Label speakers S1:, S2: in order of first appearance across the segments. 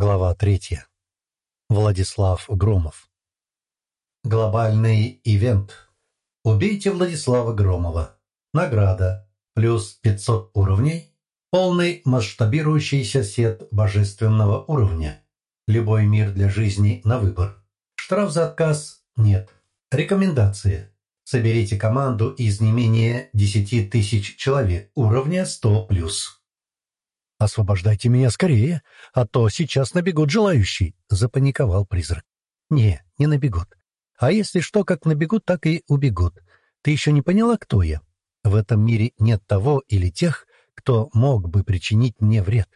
S1: Глава третья. Владислав Громов. Глобальный ивент. Убейте Владислава Громова. Награда. Плюс 500 уровней. Полный масштабирующийся сет божественного уровня. Любой мир для жизни на выбор. Штраф за отказ нет. Рекомендация. Соберите команду из не менее 10 тысяч человек уровня 100+. «Освобождайте меня скорее, а то сейчас набегут желающие», — запаниковал призрак. «Не, не набегут. А если что, как набегут, так и убегут. Ты еще не поняла, кто я? В этом мире нет того или тех, кто мог бы причинить мне вред.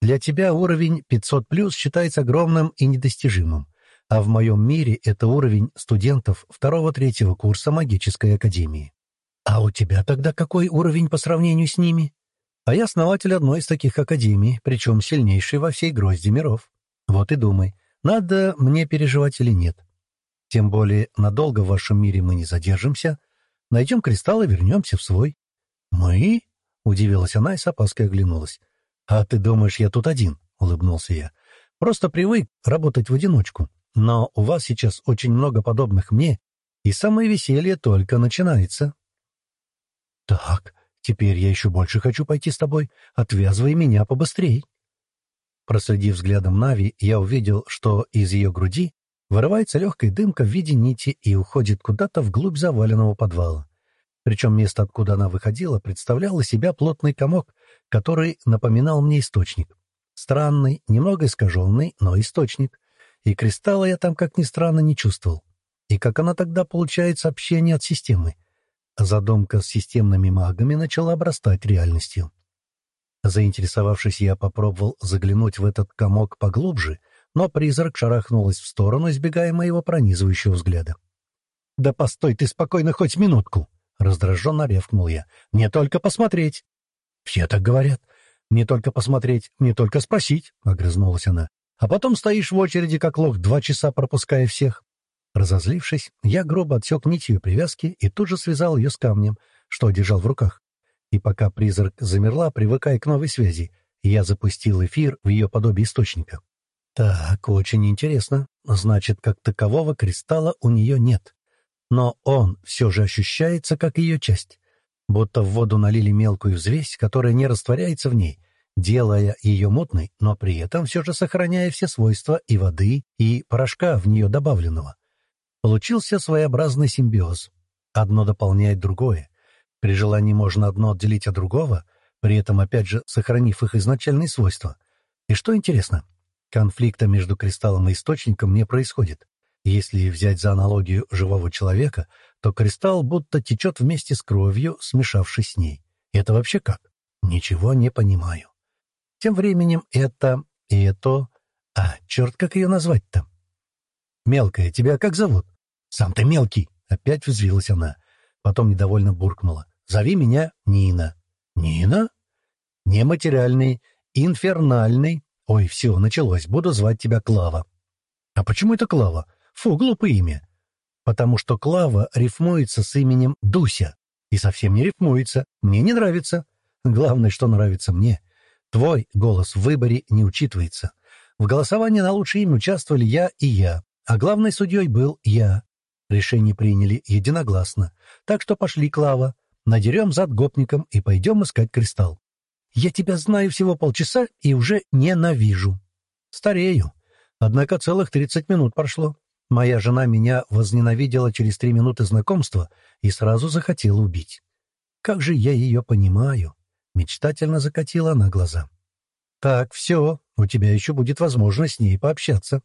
S1: Для тебя уровень 500+, считается огромным и недостижимым, а в моем мире это уровень студентов второго-третьего курса магической академии. А у тебя тогда какой уровень по сравнению с ними?» А я основатель одной из таких академий, причем сильнейшей во всей грозди миров. Вот и думай, надо мне переживать или нет. Тем более, надолго в вашем мире мы не задержимся. Найдем кристалл и вернемся в свой. «Мы?» — удивилась она и с опаской оглянулась. «А ты думаешь, я тут один?» — улыбнулся я. «Просто привык работать в одиночку. Но у вас сейчас очень много подобных мне, и самое веселье только начинается». «Так, Теперь я еще больше хочу пойти с тобой. Отвязывай меня побыстрей. Проследив взглядом Нави, я увидел, что из ее груди вырывается легкая дымка в виде нити и уходит куда-то вглубь заваленного подвала. Причем место, откуда она выходила, представляло себя плотный комок, который напоминал мне источник. Странный, немного искаженный, но источник. И кристалла я там, как ни странно, не чувствовал. И как она тогда получает сообщение от системы? Задумка с системными магами начала обрастать реальностью. Заинтересовавшись, я попробовал заглянуть в этот комок поглубже, но призрак шарахнулась в сторону, избегая моего пронизывающего взгляда. «Да постой ты спокойно хоть минутку!» — раздраженно рявкнул я. «Мне только посмотреть!» «Все так говорят. Мне только посмотреть, мне только спросить!» — огрызнулась она. «А потом стоишь в очереди, как лох, два часа пропуская всех. Разозлившись, я грубо отсек нить ее привязки и тут же связал ее с камнем, что держал в руках. И пока призрак замерла, привыкая к новой связи, я запустил эфир в ее подобие источника. Так, очень интересно. Значит, как такового кристалла у нее нет. Но он все же ощущается как ее часть. Будто в воду налили мелкую взвесь, которая не растворяется в ней, делая ее мутной, но при этом все же сохраняя все свойства и воды, и порошка в нее добавленного. Получился своеобразный симбиоз. Одно дополняет другое. При желании можно одно отделить от другого, при этом, опять же, сохранив их изначальные свойства. И что интересно, конфликта между кристаллом и источником не происходит. Если взять за аналогию живого человека, то кристалл будто течет вместе с кровью, смешавшись с ней. Это вообще как? Ничего не понимаю. Тем временем это и это... А, черт, как ее назвать-то? «Мелкая, тебя как зовут?» «Сам ты мелкий!» — опять взвилась она. Потом недовольно буркнула. «Зови меня Нина». «Нина?» «Нематериальный, инфернальный. Ой, все, началось. Буду звать тебя Клава». «А почему это Клава? Фу, глупое имя». «Потому что Клава рифмуется с именем Дуся. И совсем не рифмуется. Мне не нравится. Главное, что нравится мне. Твой голос в выборе не учитывается. В голосовании на лучшее имя участвовали я и я, а главной судьей был я. Решение приняли единогласно. Так что пошли, Клава. Надерем зад гопником и пойдем искать кристалл. Я тебя знаю всего полчаса и уже ненавижу. Старею. Однако целых тридцать минут прошло. Моя жена меня возненавидела через три минуты знакомства и сразу захотела убить. Как же я ее понимаю? Мечтательно закатила она глаза. Так, все, у тебя еще будет возможность с ней пообщаться.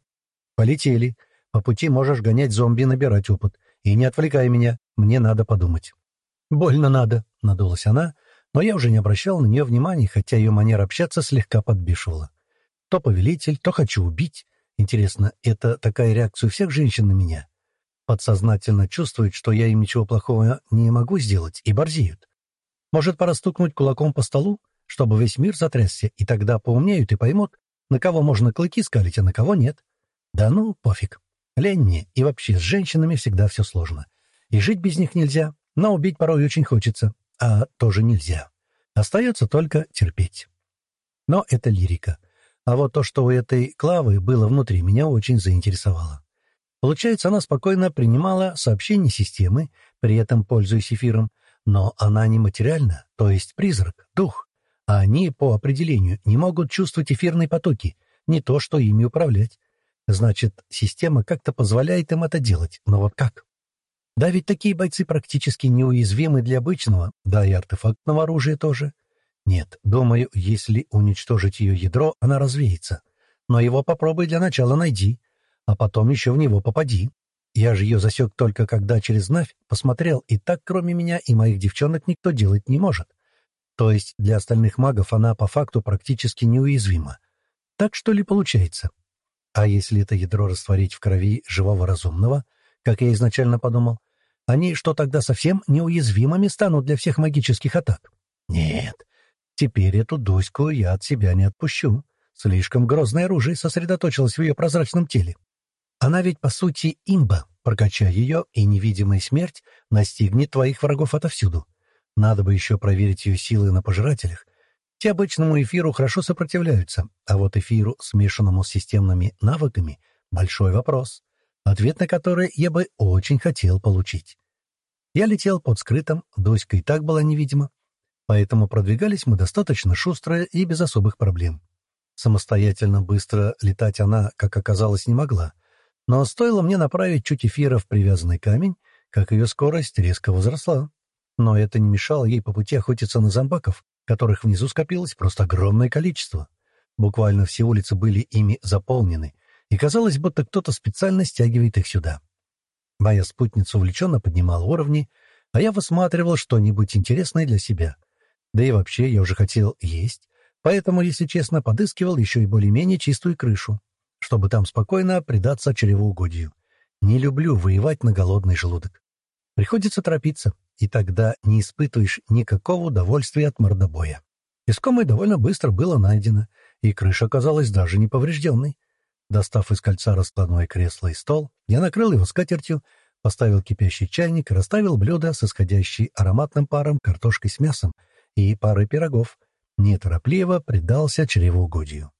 S1: Полетели. По пути можешь гонять зомби и набирать опыт. И не отвлекай меня, мне надо подумать». «Больно надо», — надулась она, но я уже не обращал на нее внимания, хотя ее манера общаться слегка подбешивала. То повелитель, то хочу убить. Интересно, это такая реакция у всех женщин на меня? Подсознательно чувствуют, что я им ничего плохого не могу сделать, и борзеют. Может, пора стукнуть кулаком по столу, чтобы весь мир затрясся, и тогда поумнеют и поймут, на кого можно клыки скалить, а на кого нет. Да ну, пофиг. Лень мне, и вообще с женщинами всегда все сложно. И жить без них нельзя, но убить порой очень хочется, а тоже нельзя. Остается только терпеть. Но это лирика. А вот то, что у этой Клавы было внутри, меня очень заинтересовало. Получается, она спокойно принимала сообщения системы, при этом пользуясь эфиром, но она не материальна, то есть призрак, дух. А они, по определению, не могут чувствовать эфирные потоки, не то что ими управлять. Значит, система как-то позволяет им это делать, но вот как? Да ведь такие бойцы практически неуязвимы для обычного, да и артефактного оружия тоже. Нет, думаю, если уничтожить ее ядро, она развеется. Но его попробуй для начала найди, а потом еще в него попади. Я же ее засек только когда через Навь посмотрел, и так, кроме меня и моих девчонок, никто делать не может. То есть для остальных магов она по факту практически неуязвима. Так что ли получается? А если это ядро растворить в крови живого разумного, как я изначально подумал, они что тогда совсем неуязвимыми станут для всех магических атак? Нет, теперь эту Дуську я от себя не отпущу. Слишком грозное оружие сосредоточилось в ее прозрачном теле. Она ведь, по сути, имба. Прокачай ее, и невидимая смерть настигнет твоих врагов отовсюду. Надо бы еще проверить ее силы на пожирателях. Те обычному эфиру хорошо сопротивляются, а вот эфиру, смешанному с системными навыками, большой вопрос ответ на который я бы очень хотел получить. Я летел под скрытым, Доська и так была невидима, поэтому продвигались мы достаточно шустро и без особых проблем. Самостоятельно быстро летать она, как оказалось, не могла, но стоило мне направить чуть эфира в привязанный камень, как ее скорость резко возросла. Но это не мешало ей по пути охотиться на зомбаков, которых внизу скопилось просто огромное количество. Буквально все улицы были ими заполнены, и казалось, будто кто-то специально стягивает их сюда. Моя спутница увлеченно поднимала уровни, а я высматривал что-нибудь интересное для себя. Да и вообще я уже хотел есть, поэтому, если честно, подыскивал еще и более-менее чистую крышу, чтобы там спокойно предаться чревоугодию. Не люблю воевать на голодный желудок. Приходится торопиться, и тогда не испытываешь никакого удовольствия от мордобоя. Искомое довольно быстро было найдено, и крыша оказалась даже не поврежденной. Достав из кольца раскладное кресло и стол, я накрыл его скатертью, поставил кипящий чайник, расставил блюдо с исходящей ароматным паром картошкой с мясом и парой пирогов. Неторопливо предался чревоугодию.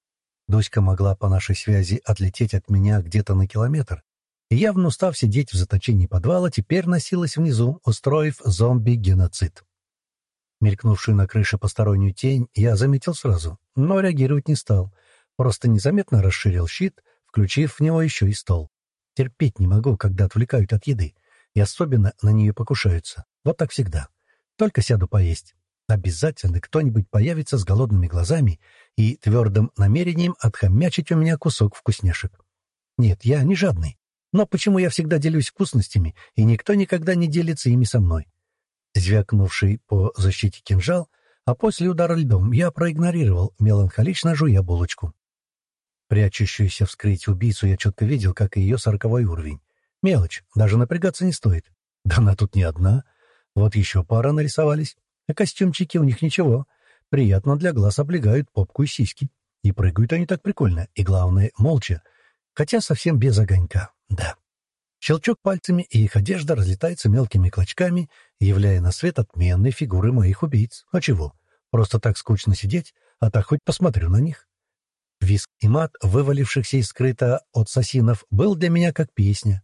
S1: Дуська могла по нашей связи отлететь от меня где-то на километр, и явно устав сидеть в заточении подвала, теперь носилась внизу, устроив зомби-геноцид. Мелькнувшую на крыше постороннюю тень я заметил сразу, но реагировать не стал — Просто незаметно расширил щит, включив в него еще и стол. Терпеть не могу, когда отвлекают от еды, и особенно на нее покушаются. Вот так всегда. Только сяду поесть. Обязательно кто-нибудь появится с голодными глазами и твердым намерением отхомячить у меня кусок вкусняшек. Нет, я не жадный. Но почему я всегда делюсь вкусностями, и никто никогда не делится ими со мной? Звякнувший по защите кинжал, а после удара льдом я проигнорировал, меланхолично жуя булочку. Прячущуюся вскрыть убийцу я четко видел, как и ее сороковой уровень. Мелочь, даже напрягаться не стоит. Да она тут не одна. Вот еще пара нарисовались. А костюмчики у них ничего. Приятно для глаз облегают попку и сиськи. И прыгают они так прикольно. И главное, молча. Хотя совсем без огонька. Да. Щелчок пальцами, и их одежда разлетается мелкими клочками, являя на свет отменные фигуры моих убийц. А чего? Просто так скучно сидеть, а так хоть посмотрю на них. Виск и мат, вывалившихся из скрыта от сосинов, был для меня как песня.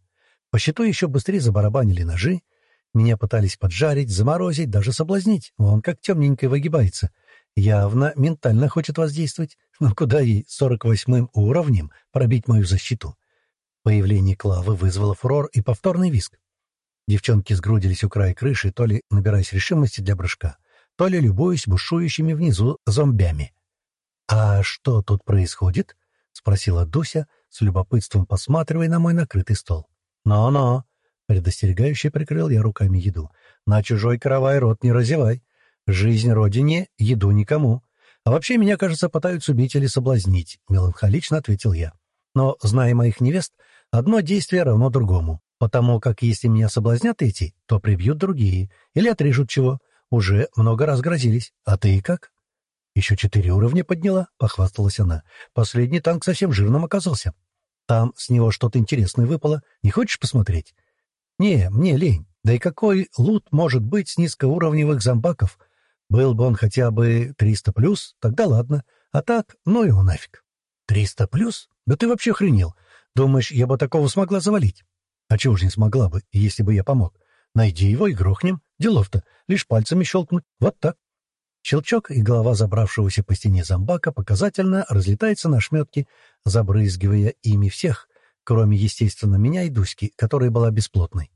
S1: По счету еще быстрее забарабанили ножи. Меня пытались поджарить, заморозить, даже соблазнить. Вон как темненько выгибается. Явно ментально хочет воздействовать. Но куда ей сорок восьмым уровнем пробить мою защиту? Появление Клавы вызвало фурор и повторный виск. Девчонки сгрудились у края крыши, то ли набираясь решимости для брыжка, то ли любуясь бушующими внизу зомбями. «А что тут происходит?» — спросила Дуся, с любопытством посматривая на мой накрытый стол. «Но-но!» — предостерегающе прикрыл я руками еду. «На чужой каравай рот не разевай. Жизнь родине, еду никому. А вообще, меня, кажется, пытаются убить или соблазнить», — меланхолично ответил я. «Но, зная моих невест, одно действие равно другому. Потому как если меня соблазнят эти, то прибьют другие. Или отрежут чего. Уже много раз грозились. А ты как?» «Еще четыре уровня подняла», — похвасталась она. «Последний танк совсем жирным оказался. Там с него что-то интересное выпало. Не хочешь посмотреть?» «Не, мне лень. Да и какой лут может быть с низкоуровневых зомбаков? Был бы он хотя бы 300 плюс, тогда ладно. А так, ну его нафиг». «Триста плюс? Да ты вообще охренел. Думаешь, я бы такого смогла завалить?» «А чего ж не смогла бы, если бы я помог? Найди его и грохнем. Делов-то. Лишь пальцами щелкнуть. Вот так». Щелчок, и голова забравшегося по стене зомбака показательно разлетается на шметки, забрызгивая ими всех, кроме, естественно, меня и Дуськи, которая была бесплотной.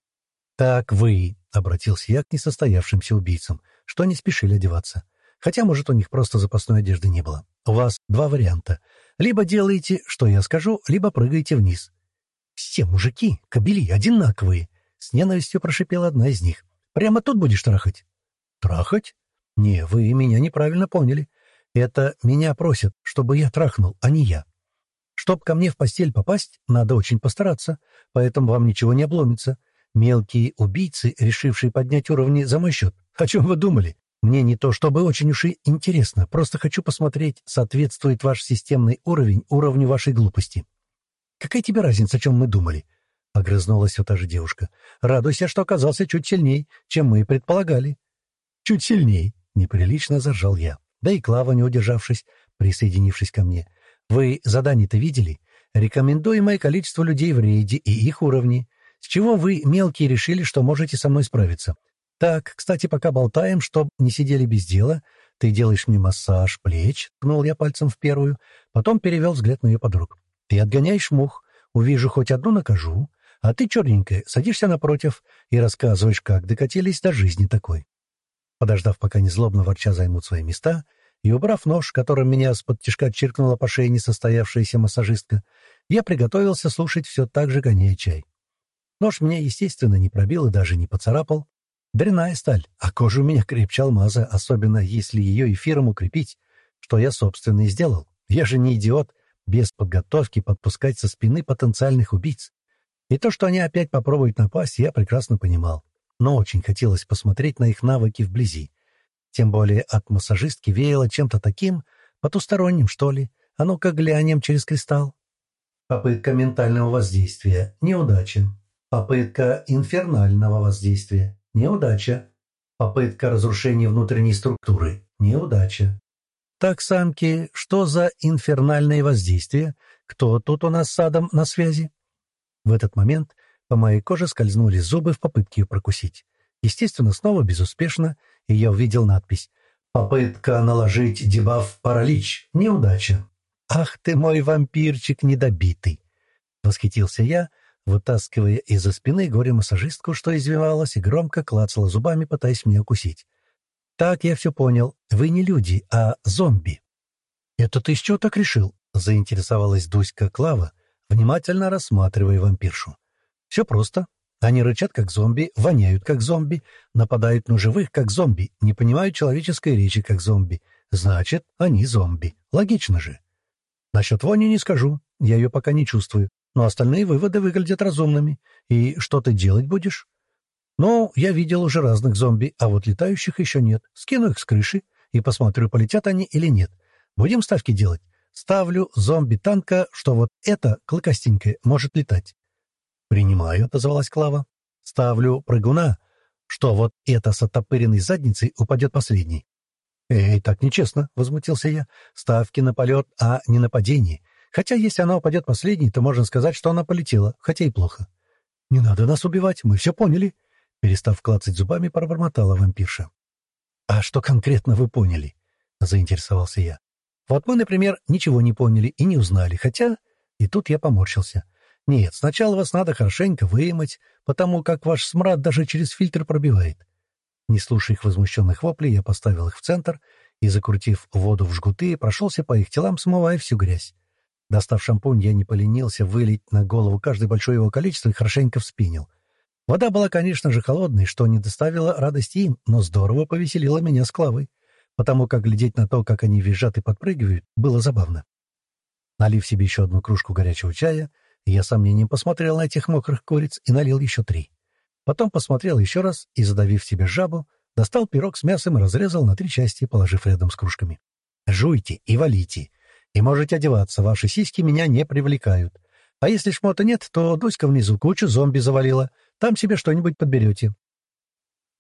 S1: «Так вы», — обратился я к несостоявшимся убийцам, что не спешили одеваться. Хотя, может, у них просто запасной одежды не было. У вас два варианта. Либо делаете, что я скажу, либо прыгаете вниз. «Все мужики, кобели, одинаковые!» С ненавистью прошипела одна из них. «Прямо тут будешь трахать?» «Трахать?» «Не, вы меня неправильно поняли. Это меня просят, чтобы я трахнул, а не я. Чтоб ко мне в постель попасть, надо очень постараться, поэтому вам ничего не обломится. Мелкие убийцы, решившие поднять уровни за мой счет. О чем вы думали? Мне не то чтобы очень уж и интересно, просто хочу посмотреть, соответствует ваш системный уровень уровню вашей глупости. Какая тебе разница, о чем мы думали? — огрызнулась все та же девушка. «Радуйся, что оказался чуть сильней, чем мы предполагали». «Чуть сильней», — неприлично заржал я. Да и Клава, не удержавшись, присоединившись ко мне. «Вы задание-то видели? Рекомендуемое количество людей в рейде и их уровни. С чего вы, мелкие, решили, что можете со мной справиться? Так, кстати, пока болтаем, чтоб не сидели без дела, ты делаешь мне массаж плеч, ткнул я пальцем в первую, потом перевел взгляд на ее подруг. Ты отгоняешь мух, увижу хоть одну накажу, а ты, черненькая, садишься напротив и рассказываешь, как докатились до жизни такой. Подождав, пока незлобно ворча займут свои места, и убрав нож, которым меня с-под тишка чиркнула по шее несостоявшаяся массажистка, я приготовился слушать все так же, гоняя чай. Нож меня, естественно, не пробил и даже не поцарапал. Дряная сталь, а кожа у меня крепче алмаза, особенно если ее эфиром укрепить, что я, собственно, и сделал. Я же не идиот, без подготовки подпускать со спины потенциальных убийц. И то, что они опять попробуют напасть, я прекрасно понимал. Но очень хотелось посмотреть на их навыки вблизи. Тем более от массажистки веяло чем-то таким, потусторонним, что ли. А ну-ка глянем через кристалл. Попытка ментального воздействия. Неудача. Попытка инфернального воздействия. Неудача. Попытка разрушения внутренней структуры. Неудача. Так, самки, что за инфернальное воздействие? Кто тут у нас с садом на связи? В этот момент по моей коже скользнули зубы в попытке ее прокусить. Естественно, снова безуспешно, и я увидел надпись «Попытка наложить дебаф паралич. Неудача». «Ах ты мой вампирчик недобитый!» — восхитился я, вытаскивая из-за спины горе-массажистку, что извивалась и громко клацала зубами, пытаясь меня укусить. «Так, я все понял. Вы не люди, а зомби». «Это ты с чего так решил?» — заинтересовалась Дуська Клава, внимательно рассматривая вампиршу. «Все просто. Они рычат, как зомби, воняют, как зомби, нападают на живых, как зомби, не понимают человеческой речи, как зомби. Значит, они зомби. Логично же. Насчет вони не скажу, я ее пока не чувствую но остальные выводы выглядят разумными. И что ты делать будешь? Ну, я видел уже разных зомби, а вот летающих еще нет. Скину их с крыши и посмотрю, полетят они или нет. Будем ставки делать. Ставлю зомби-танка, что вот это, клыкастенькое, может летать. «Принимаю», — отозвалась Клава. «Ставлю прыгуна, что вот это с оттопыренной задницей упадет последний». «Эй, так нечестно», — возмутился я. «Ставки на полет, а не на падение. Хотя, если она упадет последней, то можно сказать, что она полетела, хотя и плохо. «Не надо нас убивать, мы все поняли», — перестав клацать зубами, пробормотала вампирша. «А что конкретно вы поняли?» — заинтересовался я. «Вот мы, например, ничего не поняли и не узнали, хотя...» И тут я поморщился. «Нет, сначала вас надо хорошенько вымыть, потому как ваш смрад даже через фильтр пробивает». Не слушая их возмущенных воплей, я поставил их в центр и, закрутив воду в жгуты, прошелся по их телам, смывая всю грязь. Достав шампунь, я не поленился вылить на голову каждое большое его количество и хорошенько вспенил. Вода была, конечно же, холодной, что не доставило радости им, но здорово повеселило меня с Клавой, потому как глядеть на то, как они визжат и подпрыгивают, было забавно. Налив себе еще одну кружку горячего чая, я сомнением посмотрел на этих мокрых куриц и налил еще три. Потом посмотрел еще раз и, задавив себе жабу, достал пирог с мясом и разрезал на три части, положив рядом с кружками. «Жуйте и валите!» И можете одеваться, ваши сиськи меня не привлекают. А если шмота нет, то Дуська внизу кучу зомби завалила. Там себе что-нибудь подберете.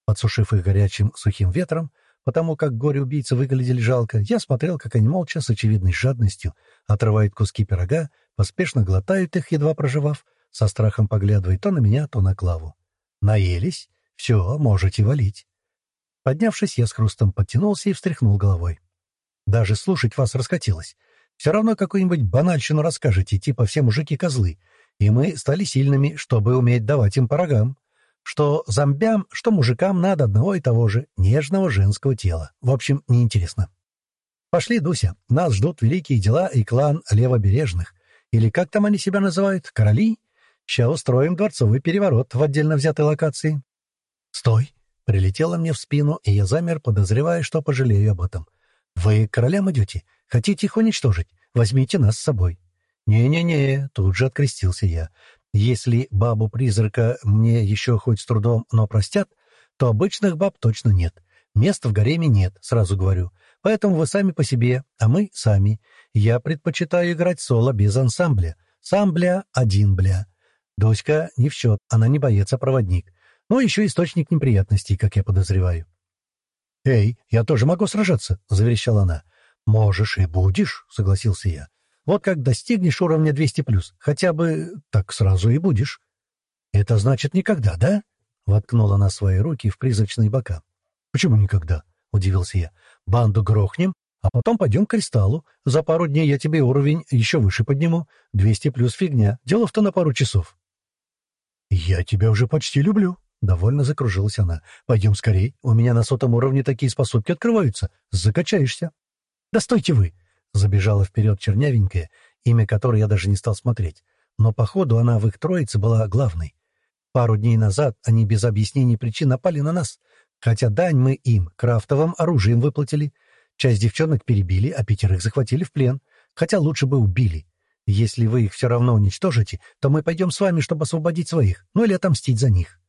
S1: Подсушив их горячим сухим ветром, потому как горе-убийцы выглядели жалко, я смотрел, как они молча, с очевидной жадностью, отрывают куски пирога, поспешно глотают их, едва проживав, со страхом поглядывая то на меня, то на Клаву. «Наелись? Все, можете валить». Поднявшись, я с хрустом подтянулся и встряхнул головой. «Даже слушать вас расхотелось. Все равно какую-нибудь банальщину расскажете, типа «все мужики козлы», и мы стали сильными, чтобы уметь давать им по Что зомбям, что мужикам надо одного и того же, нежного женского тела. В общем, неинтересно. Пошли, Дуся, нас ждут великие дела и клан левобережных. Или как там они себя называют? Короли? Ща устроим дворцовый переворот в отдельно взятой локации. Стой! Прилетело мне в спину, и я замер, подозревая, что пожалею об этом. Вы к королям идете? Хотите их уничтожить? Возьмите нас с собой. «Не-не-не», — тут же открестился я. «Если бабу-призрака мне еще хоть с трудом, но простят, то обычных баб точно нет. Места в гареме нет, сразу говорю. Поэтому вы сами по себе, а мы сами. Я предпочитаю играть соло без ансамбля. Сам бля, один бля. Доська не в счет, она не боец, а проводник. Ну, еще источник неприятностей, как я подозреваю. «Эй, я тоже могу сражаться», — заверещала она. «Можешь и будешь», — согласился я. Вот как достигнешь уровня 200+, хотя бы так сразу и будешь. — Это значит никогда, да? — воткнула она свои руки в призрачные бока. — Почему никогда? — удивился я. — Банду грохнем, а потом пойдем к кристаллу. За пару дней я тебе уровень еще выше подниму. 200 плюс фигня. Делов-то на пару часов. — Я тебя уже почти люблю. Довольно закружилась она. — Пойдем скорей. У меня на сотом уровне такие способки открываются. Закачаешься. — Да стойте вы! Забежала вперед чернявенькая, имя которой я даже не стал смотреть. Но, походу, она в их троице была главной. Пару дней назад они без объяснений причин напали на нас, хотя дань мы им, крафтовым оружием выплатили. Часть девчонок перебили, а пятерых захватили в плен, хотя лучше бы убили. Если вы их все равно уничтожите, то мы пойдем с вами, чтобы освободить своих, ну или отомстить за них.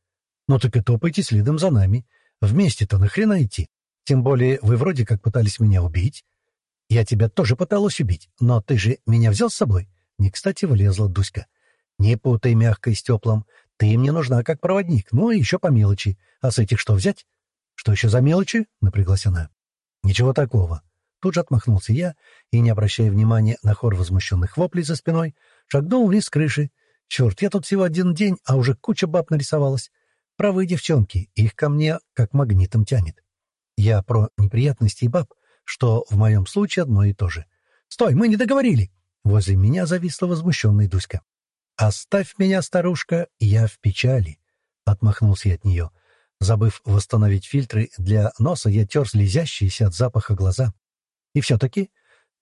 S1: Ну так и топайте следом за нами. Вместе-то нахрена идти? Тем более вы вроде как пытались меня убить. Я тебя тоже пыталась убить, но ты же меня взял с собой. Не кстати влезла Дуська. Не путай мягкой с теплым. Ты мне нужна как проводник, ну и еще по мелочи. А с этих что взять? Что еще за мелочи? Напряглась она. Ничего такого. Тут же отмахнулся я и, не обращая внимания на хор возмущенных воплей за спиной, шагнул вниз с крыши. Черт, я тут всего один день, а уже куча баб нарисовалась. Правые девчонки, их ко мне как магнитом тянет. Я про неприятности баб — что в моем случае одно и то же. «Стой, мы не договорили!» Возле меня зависла возмущенная Дуська. «Оставь меня, старушка, я в печали!» Отмахнулся я от нее. Забыв восстановить фильтры для носа, я тер слезящиеся от запаха глаза. «И все-таки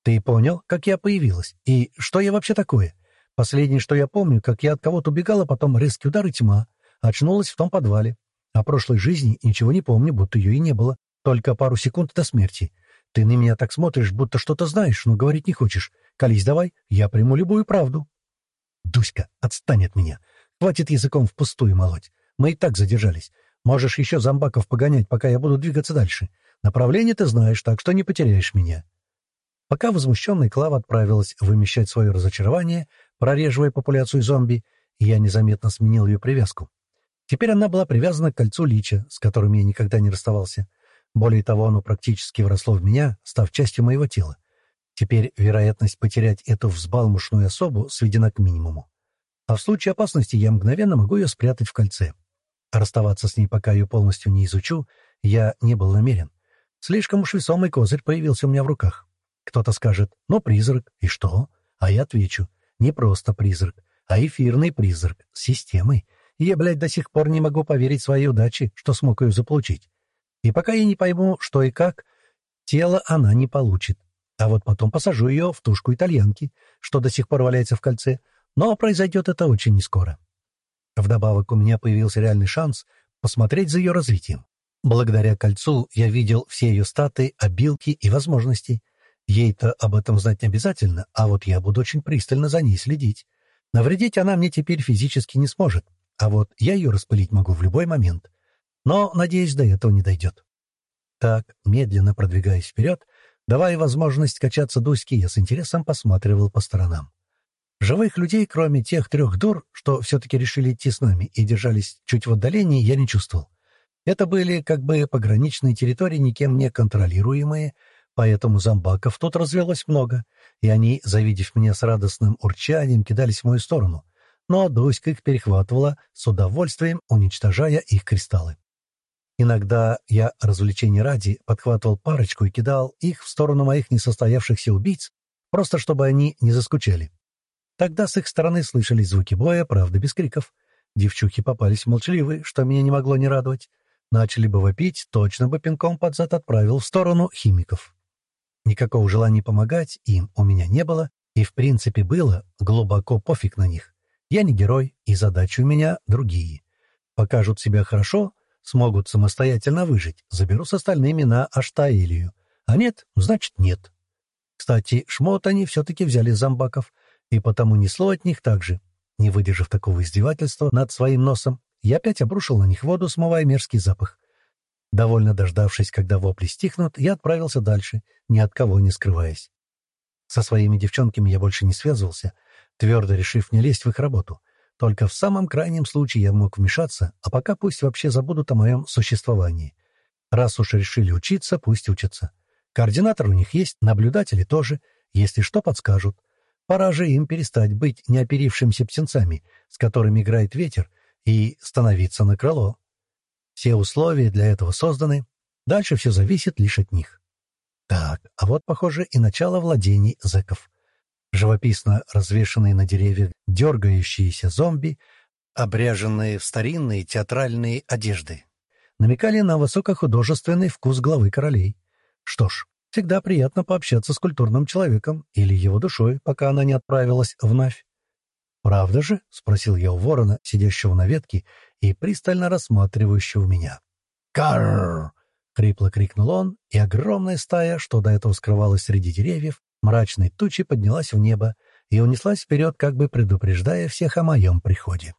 S1: ты понял, как я появилась? И что я вообще такое? Последнее, что я помню, как я от кого-то убегала, потом резкий удар и тьма. Очнулась в том подвале. О прошлой жизни ничего не помню, будто ее и не было. Только пару секунд до смерти. Ты на меня так смотришь, будто что-то знаешь, но говорить не хочешь. Колись давай, я приму любую правду. Дуська, отстань от меня. Хватит языком впустую молоть. Мы и так задержались. Можешь еще зомбаков погонять, пока я буду двигаться дальше. Направление ты знаешь, так что не потеряешь меня. Пока возмущенная Клава отправилась вымещать свое разочарование, прореживая популяцию зомби, я незаметно сменил ее привязку. Теперь она была привязана к кольцу Лича, с которым я никогда не расставался. Более того, оно практически вросло в меня, став частью моего тела. Теперь вероятность потерять эту взбалмошную особу сведена к минимуму. А в случае опасности я мгновенно могу ее спрятать в кольце. А расставаться с ней, пока ее полностью не изучу, я не был намерен. Слишком уж весомый козырь появился у меня в руках. Кто-то скажет «Ну, призрак, и что?» А я отвечу «Не просто призрак, а эфирный призрак, с системой. Я, блядь, до сих пор не могу поверить своей удаче, что смог ее заполучить. И пока я не пойму, что и как, тело она не получит. А вот потом посажу ее в тушку итальянки, что до сих пор валяется в кольце, но произойдет это очень нескоро. Вдобавок у меня появился реальный шанс посмотреть за ее развитием. Благодаря кольцу я видел все ее статы, обилки и возможности. Ей-то об этом знать не обязательно, а вот я буду очень пристально за ней следить. Навредить она мне теперь физически не сможет, а вот я ее распылить могу в любой момент. Но, надеюсь, до этого не дойдет. Так, медленно продвигаясь вперед, давая возможность качаться Дуське, я с интересом посматривал по сторонам. Живых людей, кроме тех трех дур, что все-таки решили идти с нами и держались чуть в отдалении, я не чувствовал. Это были как бы пограничные территории, никем не контролируемые, поэтому зомбаков тут развелось много, и они, завидев меня с радостным урчанием, кидались в мою сторону. Но Дуська их перехватывала с удовольствием, уничтожая их кристаллы. Иногда я, развлечений ради, подхватывал парочку и кидал их в сторону моих несостоявшихся убийц, просто чтобы они не заскучали. Тогда с их стороны слышались звуки боя, правда, без криков. Девчухи попались молчаливые, что меня не могло не радовать. Начали бы вопить, точно бы пинком под зад отправил в сторону химиков. Никакого желания помогать им у меня не было, и в принципе было глубоко пофиг на них. Я не герой, и задачи у меня другие. Покажут себя хорошо, смогут самостоятельно выжить, заберу с остальными на Аштаилию. А нет, значит нет. Кстати, шмот они все-таки взяли зомбаков, и потому несло от них так же. Не выдержав такого издевательства над своим носом, я опять обрушил на них воду, смывая мерзкий запах. Довольно дождавшись, когда вопли стихнут, я отправился дальше, ни от кого не скрываясь. Со своими девчонками я больше не связывался, твердо решив не лезть в их работу. Только в самом крайнем случае я мог вмешаться, а пока пусть вообще забудут о моем существовании. Раз уж решили учиться, пусть учатся. Координатор у них есть, наблюдатели тоже, если что, подскажут. Пора же им перестать быть неоперившимися птенцами, с которыми играет ветер, и становиться на крыло. Все условия для этого созданы, дальше все зависит лишь от них. Так, а вот, похоже, и начало владений зэков. Живописно развешанные на деревьях дергающиеся зомби, обряженные в старинные театральные одежды, намекали на высокохудожественный вкус главы королей. Что ж, Всегда приятно пообщаться с культурным человеком или его душой, пока она не отправилась в Навь. «Правда же?» — спросил я у ворона, сидящего на ветке и пристально рассматривающего меня. «Карр!» — хрипло крикнул он, и огромная стая, что до этого скрывалась среди деревьев, мрачной тучей поднялась в небо и унеслась вперед, как бы предупреждая всех о моем приходе.